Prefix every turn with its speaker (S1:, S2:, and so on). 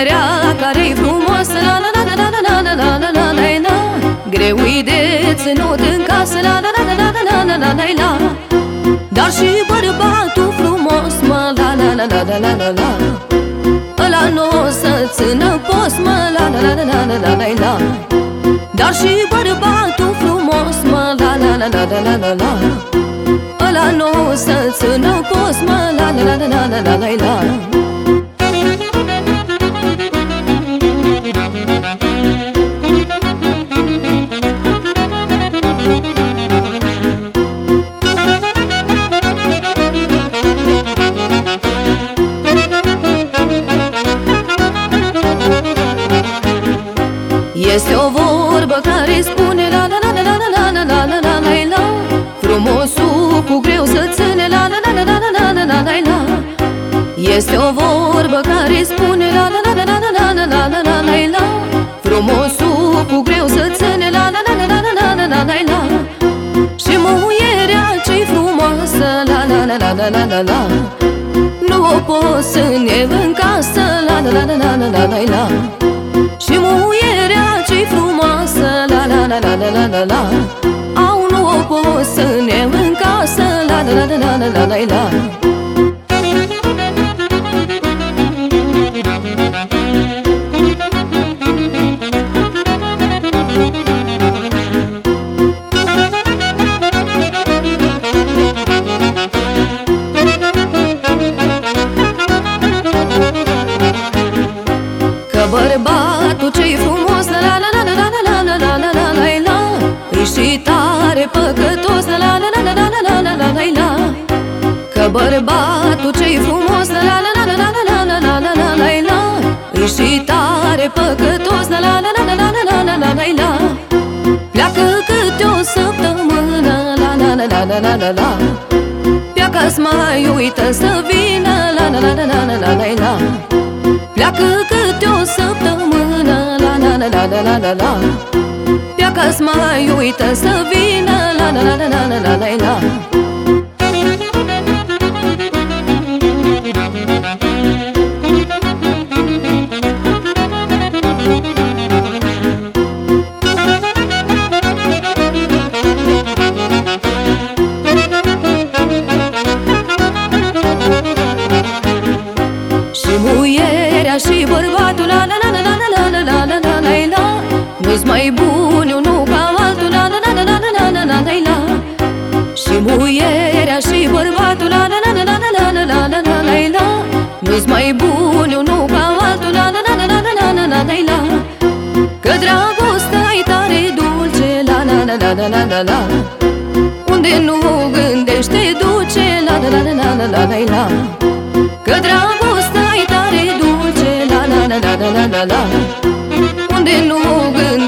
S1: tinerea care-i frumoasă la la la la la la la la la la la Greu-i de ținut în casă la la la la la la la la la la Dar și bărbatul frumos mă la la la la la la la la Ăla nu o să țină post mă la la la la la la la la la Dar și bărbatul frumos mă la la la la la la la la Ăla nu o să țină post mă la la la la la la la la vorbă care spune la la la la la la la la la la la la Frumosul cu greu să ține la la la la la la la la la la Este o vorbă care spune la la la la la la la la la la la la Frumosul cu greu să ține la la la la la la la la la la Și muierea ce-i frumoasă la la la la la la la la Nu o poți să ne în casă la la la la la la la la la la la la la la Au nu o pot să ne în casă La la la la la la la la bărbatul ce-i frumos La la la la la la la la la la la la E și tare păcătos La la la la la la la la la la la Pleacă câte o săptămână La la la la la la la la Pleacă-ți mai uită să vină La la la la la la la la la Pleacă câte o săptămână La la la la la la la la Pleacă-ți mai uită să vină La la la la la la la la muierea și bărbatul La la la la la la la la la la la la Nu-s mai bun unul ca altul La la la la la la la la la la Și muierea și bărbatul La la la la la la la la la la la la Nu-s mai bun unul ca altul La la la la la la la la la la Că dragostea-i tare dulce La la la la la la la la Unde nu gândește duce La la la la la la la la Că dragostea-i tare dulce La la la la la la la la Unde nu gândește